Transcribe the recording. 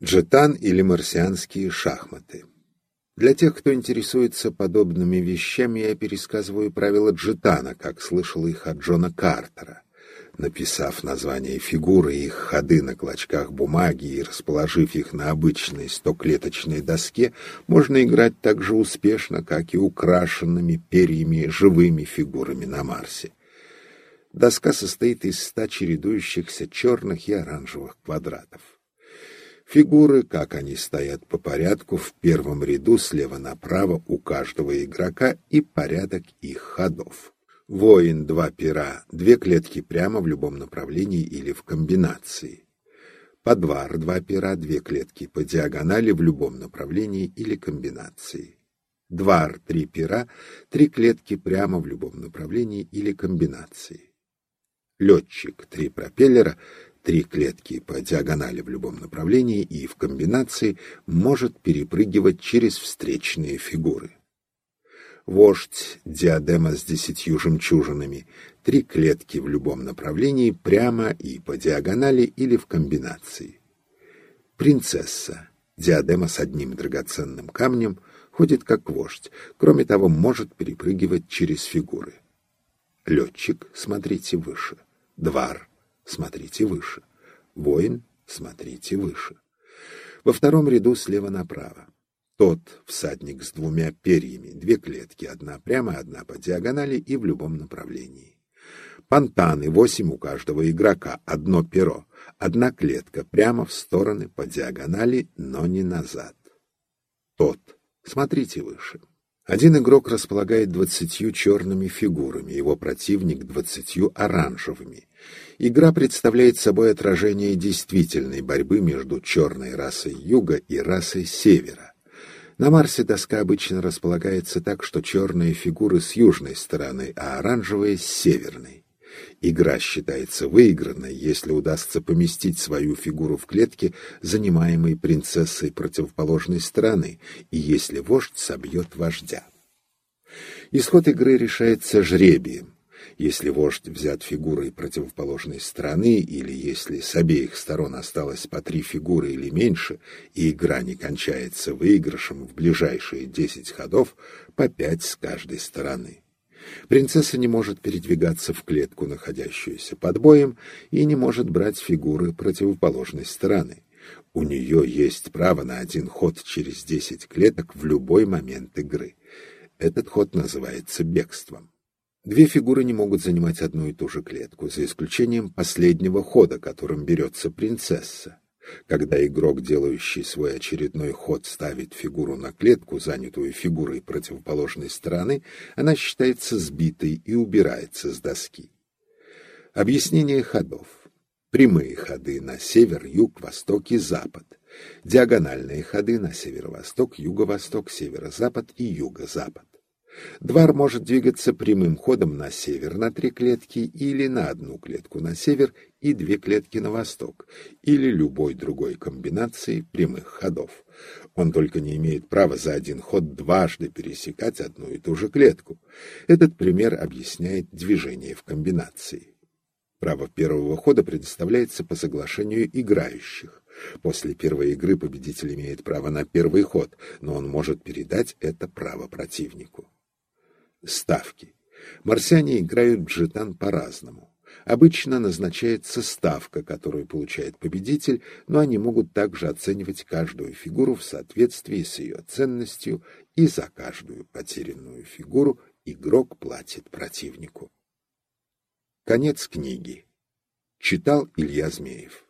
Джетан или марсианские шахматы. Для тех, кто интересуется подобными вещами, я пересказываю правила джетана, как слышал их от Джона Картера. Написав название фигуры и их ходы на клочках бумаги и расположив их на обычной стоклеточной доске, можно играть так же успешно, как и украшенными перьями живыми фигурами на Марсе. Доска состоит из ста чередующихся черных и оранжевых квадратов. Фигуры, как они стоят по порядку, в первом ряду слева направо у каждого игрока и порядок их ходов. Воин два пера, две клетки прямо в любом направлении или в комбинации. Подвар два пера, две клетки по диагонали в любом направлении или комбинации. Двар три пера, три клетки прямо в любом направлении или комбинации. Летчик три пропеллера, три клетки по диагонали в любом направлении и в комбинации может перепрыгивать через встречные фигуры. Вождь, диадема с десятью жемчужинами, три клетки в любом направлении, прямо и по диагонали или в комбинации. Принцесса, диадема с одним драгоценным камнем, ходит как вождь, кроме того, может перепрыгивать через фигуры. Летчик, смотрите выше. Двар, смотрите выше. Воин, смотрите выше. Во втором ряду слева направо. Тот всадник с двумя перьями, две клетки, одна прямо, одна по диагонали и в любом направлении. Понтаны, восемь у каждого игрока, одно перо, одна клетка прямо в стороны по диагонали, но не назад. Тот, смотрите выше. Один игрок располагает двадцатью черными фигурами, его противник двадцатью оранжевыми. Игра представляет собой отражение действительной борьбы между черной расой юга и расой севера. На Марсе доска обычно располагается так, что черные фигуры с южной стороны, а оранжевые с северной. Игра считается выигранной, если удастся поместить свою фигуру в клетке, занимаемой принцессой противоположной стороны, и если вождь собьет вождя. Исход игры решается жребием. Если вождь взят фигурой противоположной стороны, или если с обеих сторон осталось по три фигуры или меньше, и игра не кончается выигрышем в ближайшие десять ходов, по пять с каждой стороны. Принцесса не может передвигаться в клетку, находящуюся под боем, и не может брать фигуры противоположной стороны. У нее есть право на один ход через десять клеток в любой момент игры. Этот ход называется бегством. Две фигуры не могут занимать одну и ту же клетку, за исключением последнего хода, которым берется принцесса. Когда игрок, делающий свой очередной ход, ставит фигуру на клетку, занятую фигурой противоположной стороны, она считается сбитой и убирается с доски. Объяснение ходов. Прямые ходы на север, юг, восток и запад. Диагональные ходы на северо-восток, юго-восток, северо-запад и юго-запад. Двор может двигаться прямым ходом на север на три клетки или на одну клетку на север и две клетки на восток, или любой другой комбинации прямых ходов. Он только не имеет права за один ход дважды пересекать одну и ту же клетку. Этот пример объясняет движение в комбинации. Право первого хода предоставляется по соглашению играющих. После первой игры победитель имеет право на первый ход, но он может передать это право противнику. Ставки. Марсиане играют джетан по-разному. Обычно назначается ставка, которую получает победитель, но они могут также оценивать каждую фигуру в соответствии с ее ценностью, и за каждую потерянную фигуру игрок платит противнику. Конец книги. Читал Илья Змеев.